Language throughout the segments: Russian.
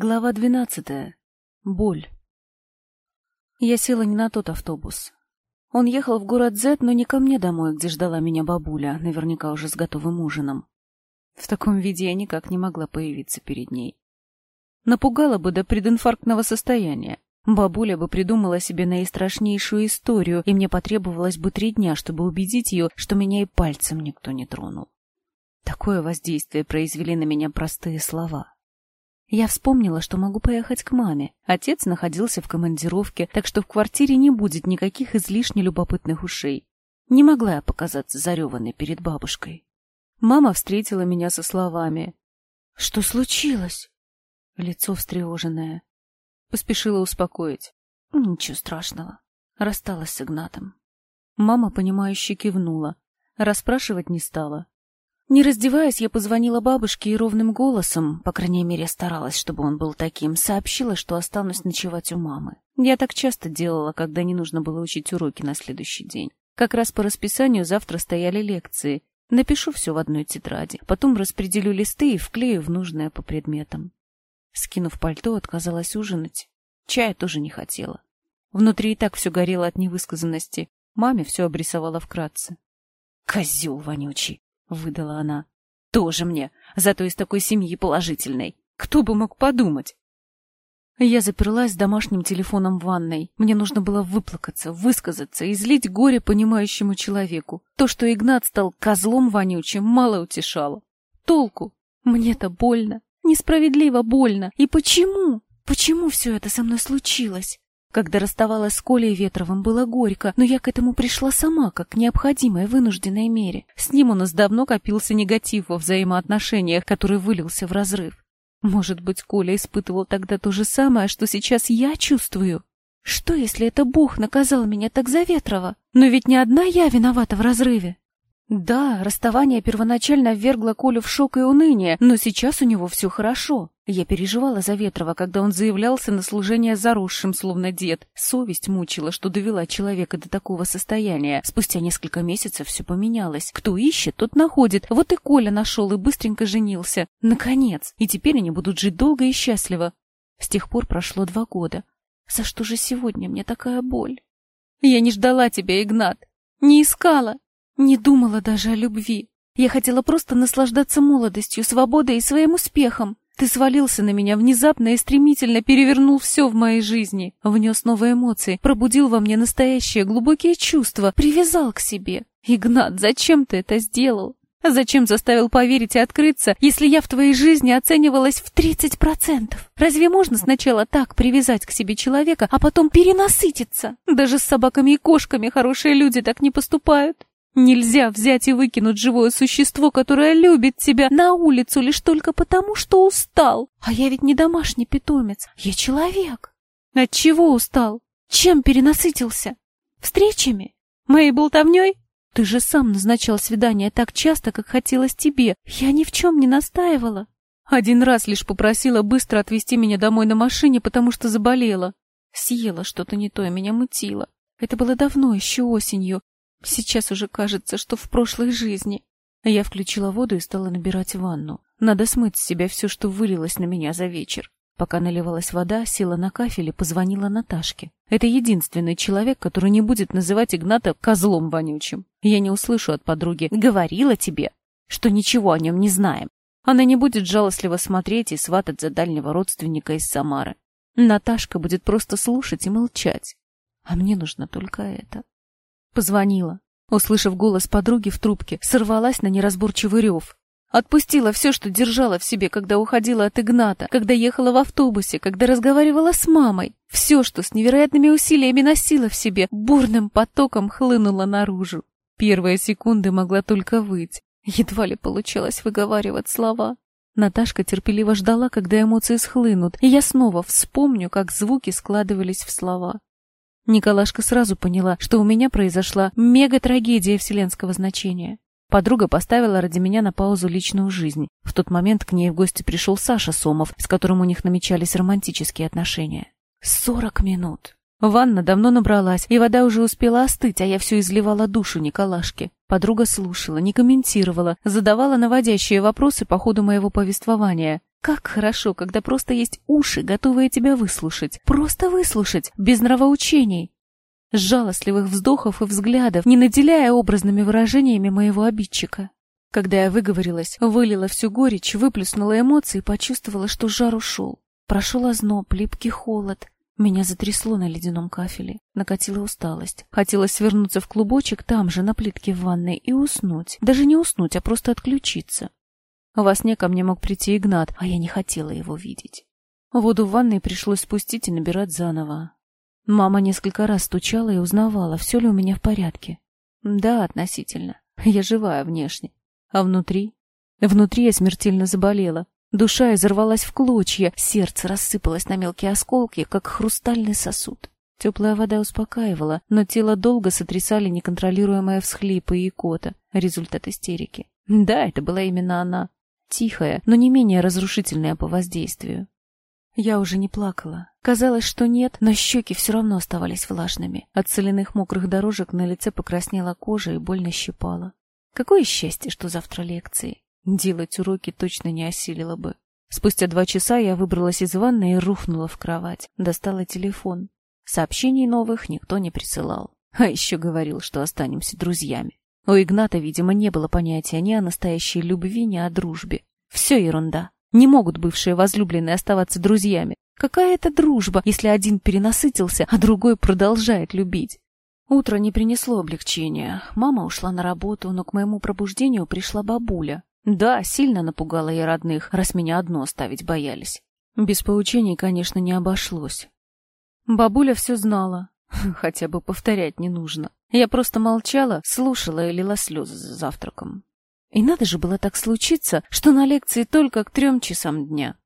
Глава двенадцатая. Боль. Я села не на тот автобус. Он ехал в город Зет, но не ко мне домой, где ждала меня бабуля, наверняка уже с готовым ужином. В таком виде я никак не могла появиться перед ней. Напугала бы до прединфарктного состояния. Бабуля бы придумала себе наистрашнейшую историю, и мне потребовалось бы три дня, чтобы убедить ее, что меня и пальцем никто не тронул. Такое воздействие произвели на меня простые слова — я вспомнила, что могу поехать к маме. Отец находился в командировке, так что в квартире не будет никаких излишне любопытных ушей. Не могла я показаться зареванной перед бабушкой. Мама встретила меня со словами. «Что случилось?» Лицо встревоженное. Поспешила успокоить. «Ничего страшного». Рассталась с Игнатом. Мама, понимающе кивнула. Расспрашивать не стала. Не раздеваясь, я позвонила бабушке и ровным голосом, по крайней мере, старалась, чтобы он был таким, сообщила, что останусь ночевать у мамы. Я так часто делала, когда не нужно было учить уроки на следующий день. Как раз по расписанию завтра стояли лекции. Напишу все в одной тетради, потом распределю листы и вклею в нужное по предметам. Скинув пальто, отказалась ужинать. Чая тоже не хотела. Внутри и так все горело от невысказанности. Маме все обрисовала вкратце. Козел вонючий! — выдала она. «Тоже мне, зато из такой семьи положительной. Кто бы мог подумать?» Я заперлась с домашним телефоном в ванной. Мне нужно было выплакаться, высказаться, излить горе понимающему человеку. То, что Игнат стал козлом вонючим, мало утешало. Толку? Мне-то больно. Несправедливо больно. И почему? Почему все это со мной случилось? Когда расставалась с Колей Ветровым, было горько, но я к этому пришла сама, как к необходимой вынужденной мере. С ним у нас давно копился негатив во взаимоотношениях, который вылился в разрыв. Может быть, Коля испытывал тогда то же самое, что сейчас я чувствую? Что, если это Бог наказал меня так за Ветрова? Но ведь не одна я виновата в разрыве. Да, расставание первоначально ввергло Колю в шок и уныние, но сейчас у него все хорошо. Я переживала за Ветрова, когда он заявлялся на служение заросшим, словно дед. Совесть мучила, что довела человека до такого состояния. Спустя несколько месяцев все поменялось. Кто ищет, тот находит. Вот и Коля нашел и быстренько женился. Наконец! И теперь они будут жить долго и счастливо. С тех пор прошло два года. За что же сегодня мне такая боль? Я не ждала тебя, Игнат. Не искала. Не думала даже о любви. Я хотела просто наслаждаться молодостью, свободой и своим успехом. Ты свалился на меня внезапно и стремительно перевернул все в моей жизни, внес новые эмоции, пробудил во мне настоящие глубокие чувства, привязал к себе. Игнат, зачем ты это сделал? Зачем заставил поверить и открыться, если я в твоей жизни оценивалась в 30%? Разве можно сначала так привязать к себе человека, а потом перенасытиться? Даже с собаками и кошками хорошие люди так не поступают. Нельзя взять и выкинуть живое существо, которое любит тебя, на улицу лишь только потому, что устал. А я ведь не домашний питомец, я человек. От чего устал? Чем перенасытился? Встречами? Моей болтовней? Ты же сам назначал свидание так часто, как хотелось тебе. Я ни в чем не настаивала. Один раз лишь попросила быстро отвезти меня домой на машине, потому что заболела. Съела что-то не то и меня мутило. Это было давно, еще осенью. Сейчас уже кажется, что в прошлой жизни. Я включила воду и стала набирать ванну. Надо смыть с себя все, что вылилось на меня за вечер. Пока наливалась вода, села на кафель и позвонила Наташке. Это единственный человек, который не будет называть Игната козлом вонючим. Я не услышу от подруги «говорила тебе», что ничего о нем не знаем. Она не будет жалостливо смотреть и сватать за дальнего родственника из Самары. Наташка будет просто слушать и молчать. А мне нужно только это. Позвонила. Услышав голос подруги в трубке, сорвалась на неразборчивый рев. Отпустила все, что держала в себе, когда уходила от Игната, когда ехала в автобусе, когда разговаривала с мамой. Все, что с невероятными усилиями носила в себе, бурным потоком хлынуло наружу. Первые секунды могла только выть. Едва ли получалось выговаривать слова. Наташка терпеливо ждала, когда эмоции схлынут, и я снова вспомню, как звуки складывались в слова. Николашка сразу поняла, что у меня произошла мега-трагедия вселенского значения. Подруга поставила ради меня на паузу личную жизнь. В тот момент к ней в гости пришел Саша Сомов, с которым у них намечались романтические отношения. Сорок минут. Ванна давно набралась, и вода уже успела остыть, а я все изливала душу Николашке. Подруга слушала, не комментировала, задавала наводящие вопросы по ходу моего повествования. Как хорошо, когда просто есть уши, готовые тебя выслушать. Просто выслушать, без нравоучений. Жалостливых вздохов и взглядов, не наделяя образными выражениями моего обидчика. Когда я выговорилась, вылила всю горечь, выплеснула эмоции и почувствовала, что жар ушел. Прошел озноб, липкий холод. Меня затрясло на ледяном кафеле, накатила усталость. Хотелось свернуться в клубочек там же, на плитке в ванной, и уснуть. Даже не уснуть, а просто отключиться. Во сне ко мне мог прийти Игнат, а я не хотела его видеть. Воду в ванной пришлось спустить и набирать заново. Мама несколько раз стучала и узнавала, все ли у меня в порядке. Да, относительно. Я живая внешне. А внутри? Внутри я смертельно заболела. Душа изорвалась в клочья, сердце рассыпалось на мелкие осколки, как хрустальный сосуд. Теплая вода успокаивала, но тело долго сотрясали неконтролируемые всхлипы и икота, результат истерики. Да, это была именно она. Тихая, но не менее разрушительная по воздействию. Я уже не плакала. Казалось, что нет, но щеки все равно оставались влажными. От соляных мокрых дорожек на лице покраснела кожа и больно щипала. Какое счастье, что завтра лекции. Делать уроки точно не осилила бы. Спустя два часа я выбралась из ванны и рухнула в кровать. Достала телефон. Сообщений новых никто не присылал. А еще говорил, что останемся друзьями. У Игната, видимо, не было понятия ни о настоящей любви, ни о дружбе. Все ерунда. Не могут бывшие возлюбленные оставаться друзьями. Какая это дружба, если один перенасытился, а другой продолжает любить? Утро не принесло облегчения. Мама ушла на работу, но к моему пробуждению пришла бабуля. Да, сильно напугала я родных, раз меня одно оставить боялись. Без поучений, конечно, не обошлось. Бабуля все знала, хотя бы повторять не нужно. Я просто молчала, слушала и лила слезы за завтраком. И надо же было так случиться, что на лекции только к трем часам дня.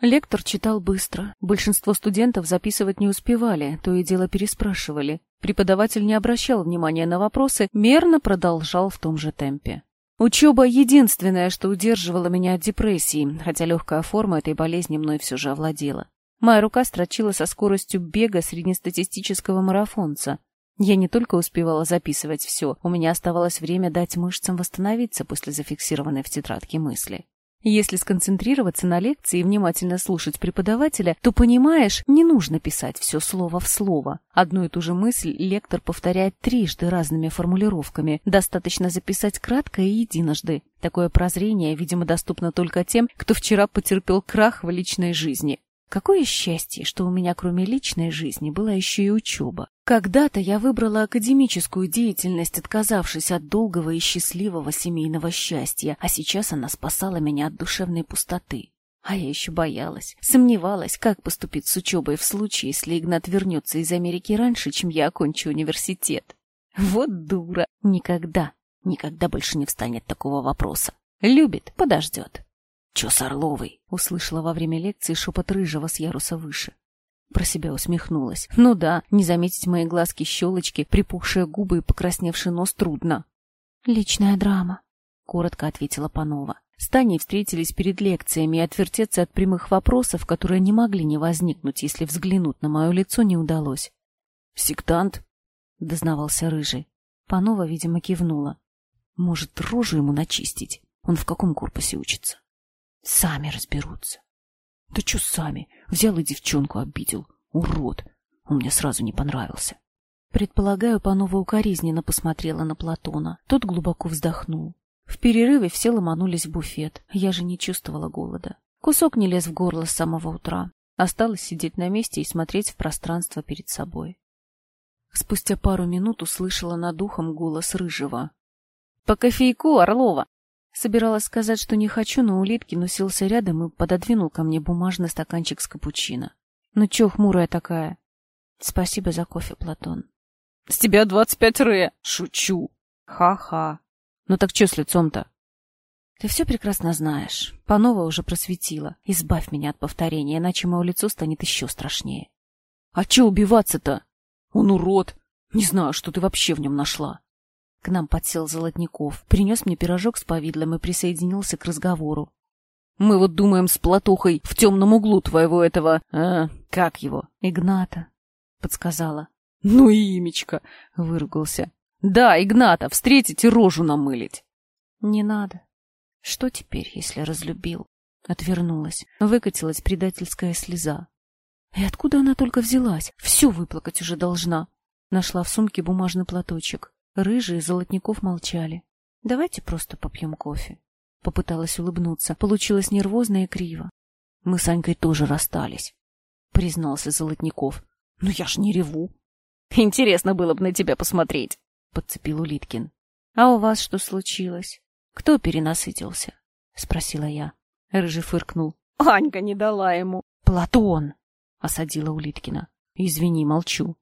Лектор читал быстро. Большинство студентов записывать не успевали, то и дело переспрашивали. Преподаватель не обращал внимания на вопросы, мерно продолжал в том же темпе. Учеба — единственное, что удерживало меня от депрессии, хотя легкая форма этой болезни мной все же овладела. Моя рука строчила со скоростью бега среднестатистического марафонца. Я не только успевала записывать все, у меня оставалось время дать мышцам восстановиться после зафиксированной в тетрадке мысли. Если сконцентрироваться на лекции и внимательно слушать преподавателя, то понимаешь, не нужно писать все слово в слово. Одну и ту же мысль лектор повторяет трижды разными формулировками. Достаточно записать кратко и единожды. Такое прозрение, видимо, доступно только тем, кто вчера потерпел крах в личной жизни. Какое счастье, что у меня кроме личной жизни была еще и учеба. Когда-то я выбрала академическую деятельность, отказавшись от долгого и счастливого семейного счастья, а сейчас она спасала меня от душевной пустоты. А я еще боялась, сомневалась, как поступить с учебой в случае, если Игнат вернется из Америки раньше, чем я окончу университет. Вот дура! Никогда, никогда больше не встанет такого вопроса. Любит, подождет. «Чё с Орловой?» — услышала во время лекции шепот рыжего с яруса выше. Про себя усмехнулась. Ну да, не заметить мои глазки-щелочки, припухшие губы и покрасневший нос трудно. «Личная драма», — коротко ответила Панова. С Таней встретились перед лекциями, и отвертеться от прямых вопросов, которые не могли не возникнуть, если взглянуть на мое лицо не удалось. «Сектант?» — дознавался Рыжий. Панова, видимо, кивнула. «Может, рожу ему начистить? Он в каком корпусе учится?» Сами разберутся. Да что сами? Взял и девчонку обидел. Урод. Он мне сразу не понравился. Предполагаю, Панова укоризненно посмотрела на Платона. Тот глубоко вздохнул. В перерыве все ломанулись в буфет. Я же не чувствовала голода. Кусок не лез в горло с самого утра. Осталось сидеть на месте и смотреть в пространство перед собой. Спустя пару минут услышала над ухом голос Рыжего. — По кофейку, Орлова! Собиралась сказать, что не хочу, но Улиткин уселся рядом и пододвинул ко мне бумажный стаканчик с капучино. «Ну чё хмурая такая?» «Спасибо за кофе, Платон». «С тебя двадцать пять ре!» «Шучу!» «Ха-ха!» «Ну так чё с лицом-то?» «Ты все прекрасно знаешь. Панова уже просветила. Избавь меня от повторения, иначе мое лицо станет еще страшнее». «А чё убиваться-то? Он урод! Не знаю, что ты вообще в нем нашла!» К нам подсел Золотников, принес мне пирожок с повидлом и присоединился к разговору. «Мы вот думаем с Платухой в темном углу твоего этого... А, как его? Игната», — подсказала. «Ну и имечко!» — выругался. «Да, Игната, встретить и рожу намылить!» «Не надо. Что теперь, если разлюбил?» Отвернулась. Выкатилась предательская слеза. И откуда она только взялась? Все выплакать уже должна. Нашла в сумке бумажный платочек. Рыжие золотников молчали. Давайте просто попьем кофе. Попыталась улыбнуться. Получилось нервозно и криво. Мы с Анькой тоже расстались, признался Золотников. Ну я ж не реву. Интересно было бы на тебя посмотреть, подцепил Улиткин. А у вас что случилось? Кто перенасытился? спросила я. Рыжий фыркнул. Анька не дала ему. Платон, осадила Улиткина. Извини, молчу.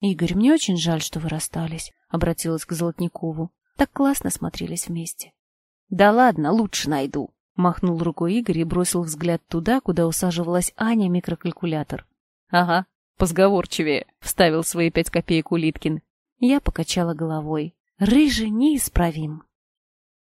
Игорь, мне очень жаль, что вы расстались, обратилась к Золотникову. Так классно смотрелись вместе. Да ладно, лучше найду, махнул рукой Игорь и бросил взгляд туда, куда усаживалась Аня микрокалькулятор. Ага, позговорчивее, вставил свои пять копеек Улиткин. Я покачала головой. Рыжий неисправим.